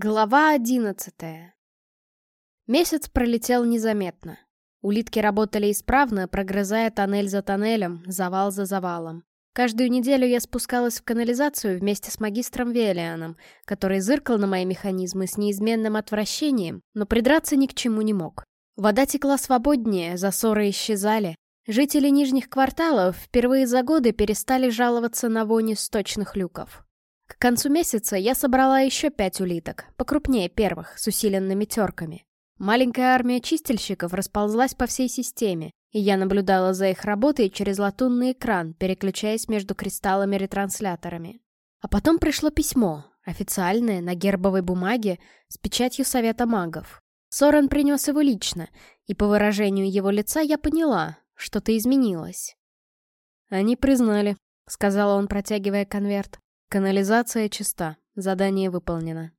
Глава одиннадцатая Месяц пролетел незаметно. Улитки работали исправно, прогрызая тоннель за тоннелем, завал за завалом. Каждую неделю я спускалась в канализацию вместе с магистром Велианом, который зыркал на мои механизмы с неизменным отвращением, но придраться ни к чему не мог. Вода текла свободнее, засоры исчезали. Жители нижних кварталов впервые за годы перестали жаловаться на вони сточных люков. К концу месяца я собрала еще пять улиток, покрупнее первых, с усиленными терками. Маленькая армия чистильщиков расползлась по всей системе, и я наблюдала за их работой через латунный экран, переключаясь между кристаллами-ретрансляторами. А потом пришло письмо, официальное, на гербовой бумаге, с печатью Совета магов. Сорен принес его лично, и по выражению его лица я поняла, что-то изменилось. «Они признали», — сказал он, протягивая конверт. Канализация чиста. Задание выполнено.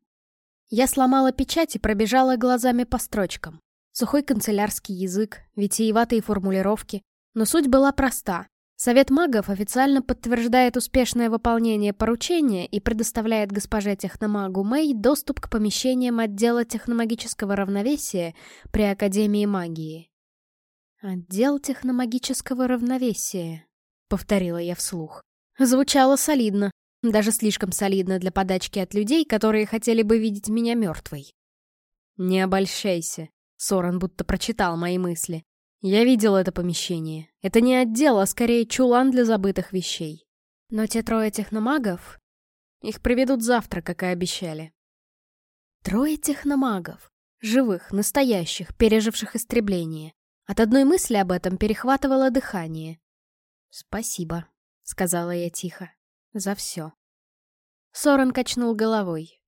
Я сломала печать и пробежала глазами по строчкам. Сухой канцелярский язык, витиеватые формулировки. Но суть была проста. Совет магов официально подтверждает успешное выполнение поручения и предоставляет госпоже техномагу Мэй доступ к помещениям отдела техномагического равновесия при Академии магии. «Отдел техномагического равновесия», — повторила я вслух. Звучало солидно, даже слишком солидно для подачки от людей, которые хотели бы видеть меня мертвой. «Не обольщайся», — Соран будто прочитал мои мысли. «Я видел это помещение. Это не отдел, а скорее чулан для забытых вещей. Но те трое техномагов... Их приведут завтра, как и обещали». Трое техномагов. Живых, настоящих, переживших истребление. От одной мысли об этом перехватывало дыхание. «Спасибо», — сказала я тихо за все. Сорен качнул головой.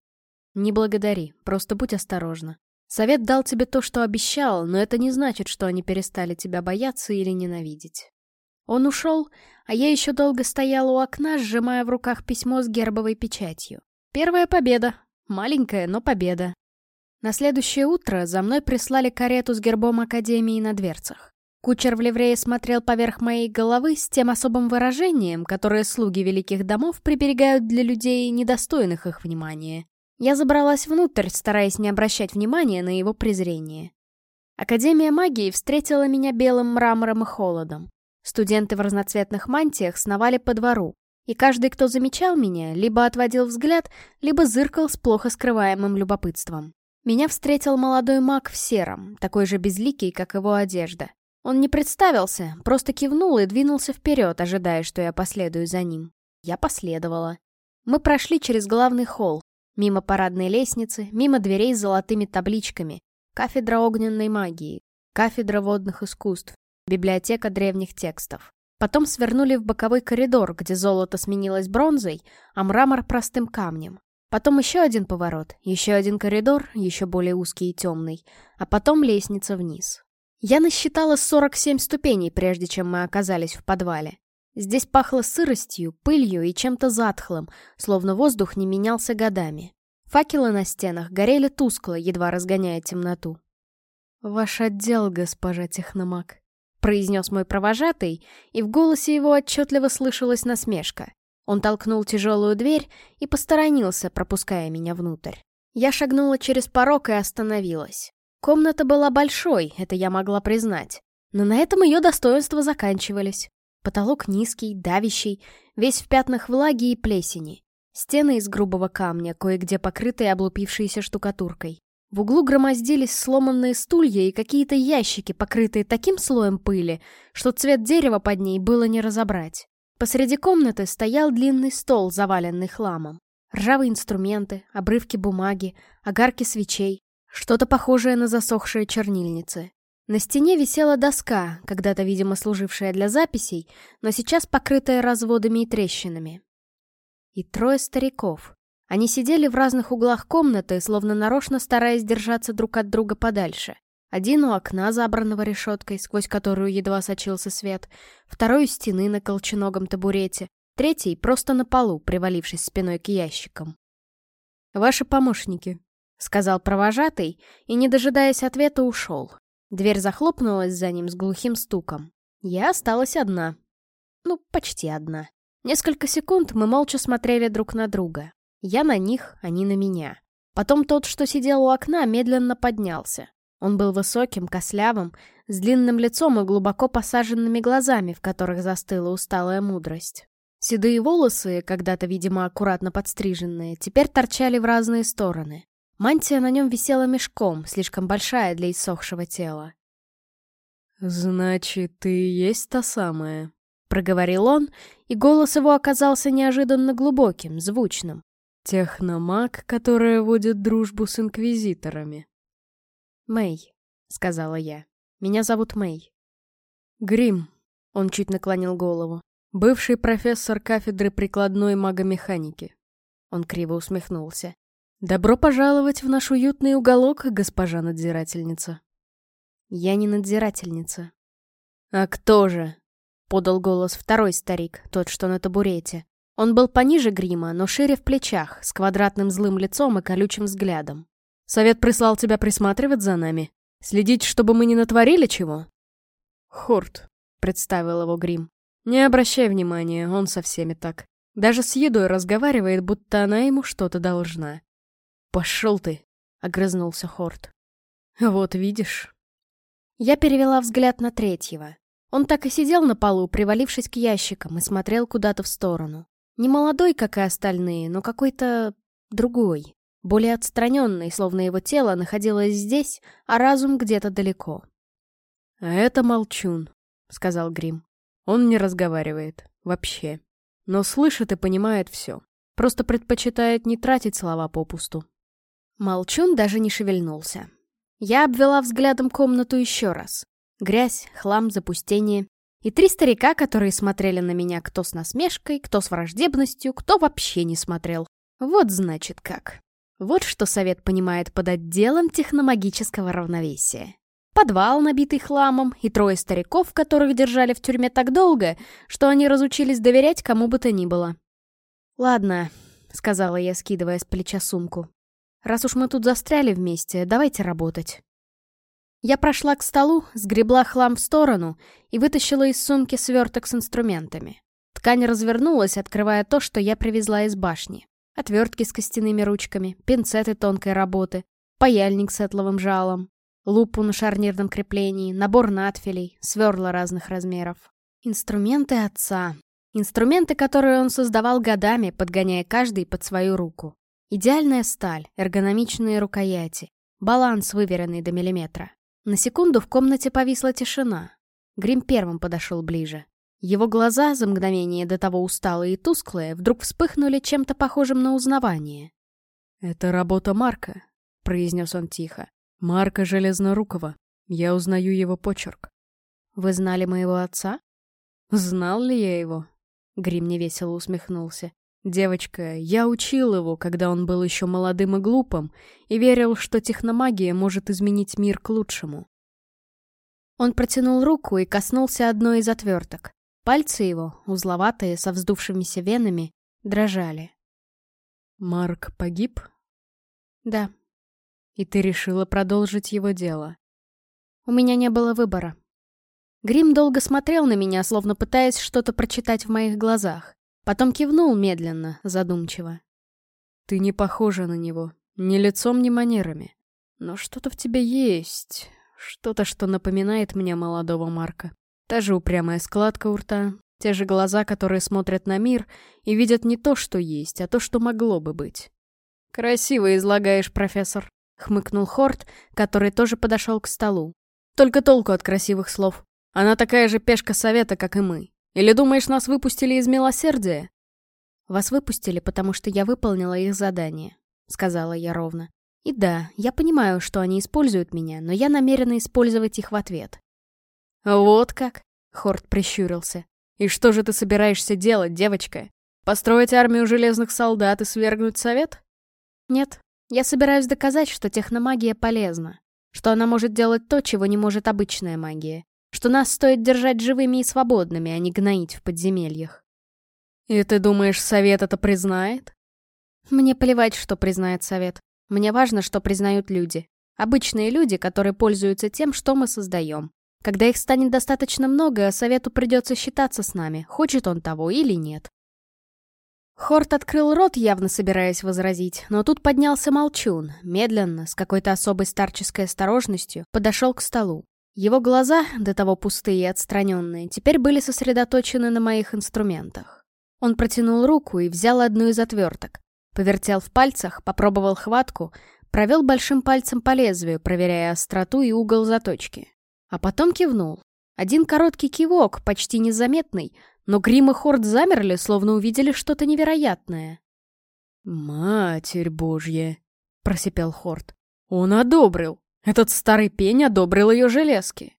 «Не благодари, просто будь осторожна. Совет дал тебе то, что обещал, но это не значит, что они перестали тебя бояться или ненавидеть». Он ушел, а я еще долго стояла у окна, сжимая в руках письмо с гербовой печатью. Первая победа. Маленькая, но победа. На следующее утро за мной прислали карету с гербом Академии на дверцах. Кучер в ливрее смотрел поверх моей головы с тем особым выражением, которое слуги великих домов приберегают для людей, недостойных их внимания. Я забралась внутрь, стараясь не обращать внимания на его презрение. Академия магии встретила меня белым мрамором и холодом. Студенты в разноцветных мантиях сновали по двору, и каждый, кто замечал меня, либо отводил взгляд, либо зыркал с плохо скрываемым любопытством. Меня встретил молодой маг в сером, такой же безликий, как его одежда. Он не представился, просто кивнул и двинулся вперед, ожидая, что я последую за ним. Я последовала. Мы прошли через главный холл, мимо парадной лестницы, мимо дверей с золотыми табличками, кафедра огненной магии, кафедра водных искусств, библиотека древних текстов. Потом свернули в боковой коридор, где золото сменилось бронзой, а мрамор простым камнем. Потом еще один поворот, еще один коридор, еще более узкий и темный, а потом лестница вниз. Я насчитала 47 ступеней, прежде чем мы оказались в подвале. Здесь пахло сыростью, пылью и чем-то затхлым, словно воздух не менялся годами. Факелы на стенах горели тускло, едва разгоняя темноту. «Ваш отдел, госпожа техномаг», — произнес мой провожатый, и в голосе его отчетливо слышалась насмешка. Он толкнул тяжелую дверь и посторонился, пропуская меня внутрь. Я шагнула через порог и остановилась. Комната была большой, это я могла признать. Но на этом ее достоинства заканчивались. Потолок низкий, давящий, весь в пятнах влаги и плесени. Стены из грубого камня, кое-где покрытые облупившейся штукатуркой. В углу громоздились сломанные стулья и какие-то ящики, покрытые таким слоем пыли, что цвет дерева под ней было не разобрать. Посреди комнаты стоял длинный стол, заваленный хламом. Ржавые инструменты, обрывки бумаги, огарки свечей, что-то похожее на засохшие чернильницы. На стене висела доска, когда-то, видимо, служившая для записей, но сейчас покрытая разводами и трещинами. И трое стариков. Они сидели в разных углах комнаты, словно нарочно стараясь держаться друг от друга подальше. Один у окна, забранного решеткой, сквозь которую едва сочился свет, второй у стены на колченогом табурете, третий просто на полу, привалившись спиной к ящикам. «Ваши помощники», — сказал провожатый и, не дожидаясь ответа, ушел. Дверь захлопнулась за ним с глухим стуком. Я осталась одна. Ну, почти одна. Несколько секунд мы молча смотрели друг на друга. Я на них, они на меня. Потом тот, что сидел у окна, медленно поднялся. Он был высоким, кослявым, с длинным лицом и глубоко посаженными глазами, в которых застыла усталая мудрость. Седые волосы, когда-то, видимо, аккуратно подстриженные, теперь торчали в разные стороны. Мантия на нем висела мешком, слишком большая для иссохшего тела. «Значит, ты и есть та самая?» — проговорил он, и голос его оказался неожиданно глубоким, звучным. «Техномаг, которая водит дружбу с инквизиторами». «Мэй», — сказала я. «Меня зовут Мэй». «Грим», — он чуть наклонил голову. Бывший профессор кафедры прикладной магомеханики. Он криво усмехнулся. «Добро пожаловать в наш уютный уголок, госпожа надзирательница». «Я не надзирательница». «А кто же?» — подал голос второй старик, тот, что на табурете. Он был пониже грима, но шире в плечах, с квадратным злым лицом и колючим взглядом. «Совет прислал тебя присматривать за нами? Следить, чтобы мы не натворили чего?» «Хорт», — представил его грим. Не обращай внимания, он со всеми так. Даже с едой разговаривает, будто она ему что-то должна. «Пошел ты!» — огрызнулся Хорт. «Вот видишь». Я перевела взгляд на третьего. Он так и сидел на полу, привалившись к ящикам, и смотрел куда-то в сторону. Не молодой, как и остальные, но какой-то... другой. Более отстраненный, словно его тело находилось здесь, а разум где-то далеко. «А это молчун», — сказал Грим. Он не разговаривает. Вообще. Но слышит и понимает все. Просто предпочитает не тратить слова попусту. Молчун даже не шевельнулся. Я обвела взглядом комнату еще раз. Грязь, хлам, запустение. И три старика, которые смотрели на меня кто с насмешкой, кто с враждебностью, кто вообще не смотрел. Вот значит как. Вот что совет понимает под отделом техномагического равновесия. Подвал, набитый хламом, и трое стариков, которых держали в тюрьме так долго, что они разучились доверять кому бы то ни было. «Ладно», — сказала я, скидывая с плеча сумку. «Раз уж мы тут застряли вместе, давайте работать». Я прошла к столу, сгребла хлам в сторону и вытащила из сумки сверток с инструментами. Ткань развернулась, открывая то, что я привезла из башни. Отвертки с костяными ручками, пинцеты тонкой работы, паяльник с этловым жалом, Лупу на шарнирном креплении, набор надфилей, сверла разных размеров. Инструменты отца. Инструменты, которые он создавал годами, подгоняя каждый под свою руку. Идеальная сталь, эргономичные рукояти, баланс, выверенный до миллиметра. На секунду в комнате повисла тишина. Грим первым подошел ближе. Его глаза, за мгновение до того усталые и тусклые, вдруг вспыхнули чем-то похожим на узнавание. «Это работа Марка», — произнес он тихо. Марка Железнорукова. Я узнаю его почерк. Вы знали моего отца? Знал ли я его? Грим невесело усмехнулся. Девочка, я учил его, когда он был еще молодым и глупым, и верил, что техномагия может изменить мир к лучшему. Он протянул руку и коснулся одной из отверток. Пальцы его, узловатые, со вздувшимися венами, дрожали. «Марк погиб?» «Да», и ты решила продолжить его дело. У меня не было выбора. Грим долго смотрел на меня, словно пытаясь что-то прочитать в моих глазах. Потом кивнул медленно, задумчиво. Ты не похожа на него. Ни лицом, ни манерами. Но что-то в тебе есть. Что-то, что напоминает мне молодого Марка. Та же упрямая складка у рта, те же глаза, которые смотрят на мир и видят не то, что есть, а то, что могло бы быть. Красиво излагаешь, профессор хмыкнул Хорт, который тоже подошел к столу. Только толку от красивых слов. Она такая же пешка совета, как и мы. Или думаешь, нас выпустили из милосердия? Вас выпустили, потому что я выполнила их задание, сказала я ровно. И да, я понимаю, что они используют меня, но я намерена использовать их в ответ. Вот как? Хорт прищурился. И что же ты собираешься делать, девочка? Построить армию железных солдат и свергнуть совет? Нет, я собираюсь доказать, что техномагия полезна, что она может делать то, чего не может обычная магия, что нас стоит держать живыми и свободными, а не гноить в подземельях. И ты думаешь, совет это признает? Мне плевать, что признает совет. Мне важно, что признают люди. Обычные люди, которые пользуются тем, что мы создаем. Когда их станет достаточно много, совету придется считаться с нами, хочет он того или нет. Хорт открыл рот, явно собираясь возразить, но тут поднялся молчун, медленно, с какой-то особой старческой осторожностью, подошел к столу. Его глаза, до того пустые и отстраненные, теперь были сосредоточены на моих инструментах. Он протянул руку и взял одну из отверток. Повертел в пальцах, попробовал хватку, провел большим пальцем по лезвию, проверяя остроту и угол заточки. А потом кивнул. Один короткий кивок, почти незаметный, но Грим и Хорд замерли, словно увидели что-то невероятное. «Матерь Божья!» — просипел Хорд. «Он одобрил! Этот старый пень одобрил ее железки!»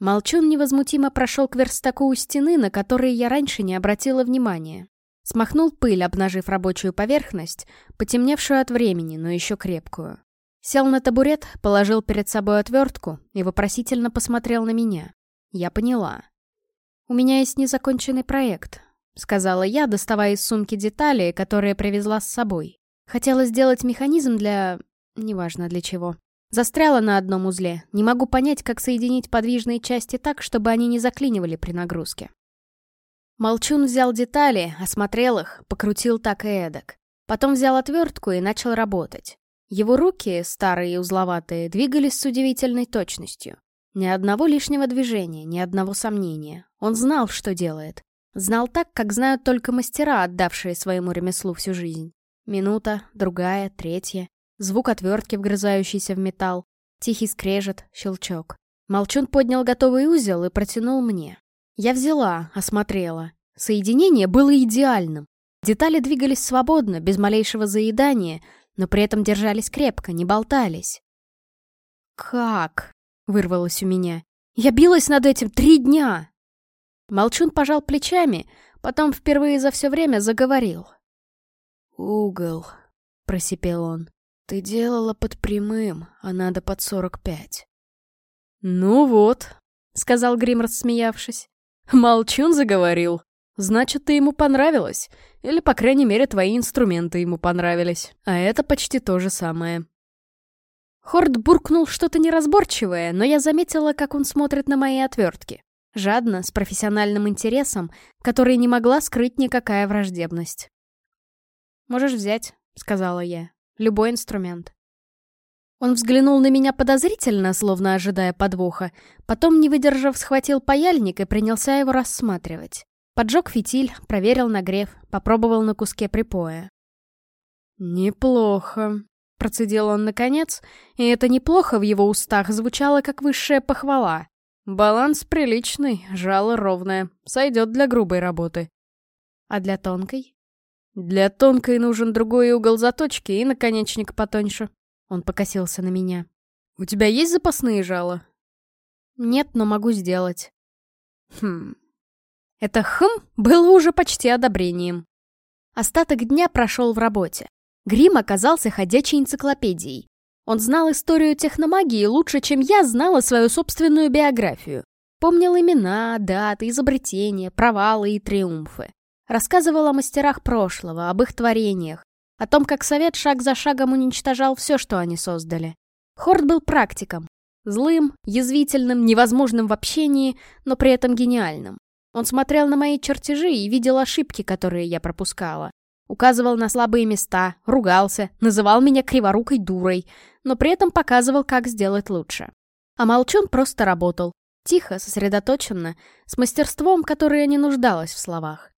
Молчун невозмутимо прошел к верстаку у стены, на который я раньше не обратила внимания. Смахнул пыль, обнажив рабочую поверхность, потемневшую от времени, но еще крепкую. Сел на табурет, положил перед собой отвертку и вопросительно посмотрел на меня. Я поняла. «У меня есть незаконченный проект», — сказала я, доставая из сумки детали, которые привезла с собой. Хотела сделать механизм для... неважно для чего. Застряла на одном узле. Не могу понять, как соединить подвижные части так, чтобы они не заклинивали при нагрузке. Молчун взял детали, осмотрел их, покрутил так и эдак. Потом взял отвертку и начал работать. Его руки, старые и узловатые, двигались с удивительной точностью. Ни одного лишнего движения, ни одного сомнения. Он знал, что делает. Знал так, как знают только мастера, отдавшие своему ремеслу всю жизнь. Минута, другая, третья. Звук отвертки, вгрызающийся в металл. Тихий скрежет, щелчок. Молчун поднял готовый узел и протянул мне. Я взяла, осмотрела. Соединение было идеальным. Детали двигались свободно, без малейшего заедания, но при этом держались крепко, не болтались. «Как?» — вырвалось у меня. «Я билась над этим три дня!» Молчун пожал плечами, потом впервые за все время заговорил. «Угол», — просипел он. «Ты делала под прямым, а надо под сорок пять». «Ну вот», — сказал Грим, рассмеявшись. «Молчун заговорил. Значит, ты ему понравилась. Или, по крайней мере, твои инструменты ему понравились. А это почти то же самое». Хорд буркнул что-то неразборчивое, но я заметила, как он смотрит на мои отвертки. Жадно, с профессиональным интересом, который не могла скрыть никакая враждебность. «Можешь взять», — сказала я. «Любой инструмент». Он взглянул на меня подозрительно, словно ожидая подвоха, потом, не выдержав, схватил паяльник и принялся его рассматривать. Поджег фитиль, проверил нагрев, попробовал на куске припоя. «Неплохо», Процедил он наконец, и это неплохо в его устах звучало как высшая похвала. Баланс приличный, жало ровное, сойдет для грубой работы. А для тонкой? Для тонкой нужен другой угол заточки и наконечник потоньше. Он покосился на меня. У тебя есть запасные жала? Нет, но могу сделать. Хм. Это «хм» было уже почти одобрением. Остаток дня прошел в работе. Грим оказался ходячей энциклопедией. Он знал историю техномагии лучше, чем я знала свою собственную биографию. Помнил имена, даты, изобретения, провалы и триумфы. Рассказывал о мастерах прошлого, об их творениях, о том, как совет шаг за шагом уничтожал все, что они создали. Хорд был практиком. Злым, язвительным, невозможным в общении, но при этом гениальным. Он смотрел на мои чертежи и видел ошибки, которые я пропускала. Указывал на слабые места, ругался, называл меня криворукой дурой, но при этом показывал, как сделать лучше. А Молчун просто работал. Тихо, сосредоточенно, с мастерством, которое не нуждалось в словах.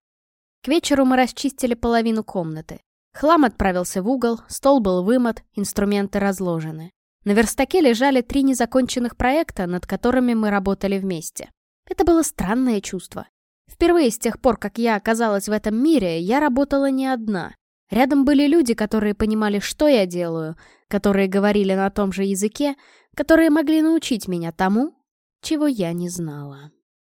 К вечеру мы расчистили половину комнаты. Хлам отправился в угол, стол был вымот, инструменты разложены. На верстаке лежали три незаконченных проекта, над которыми мы работали вместе. Это было странное чувство. Впервые с тех пор, как я оказалась в этом мире, я работала не одна. Рядом были люди, которые понимали, что я делаю, которые говорили на том же языке, которые могли научить меня тому, чего я не знала.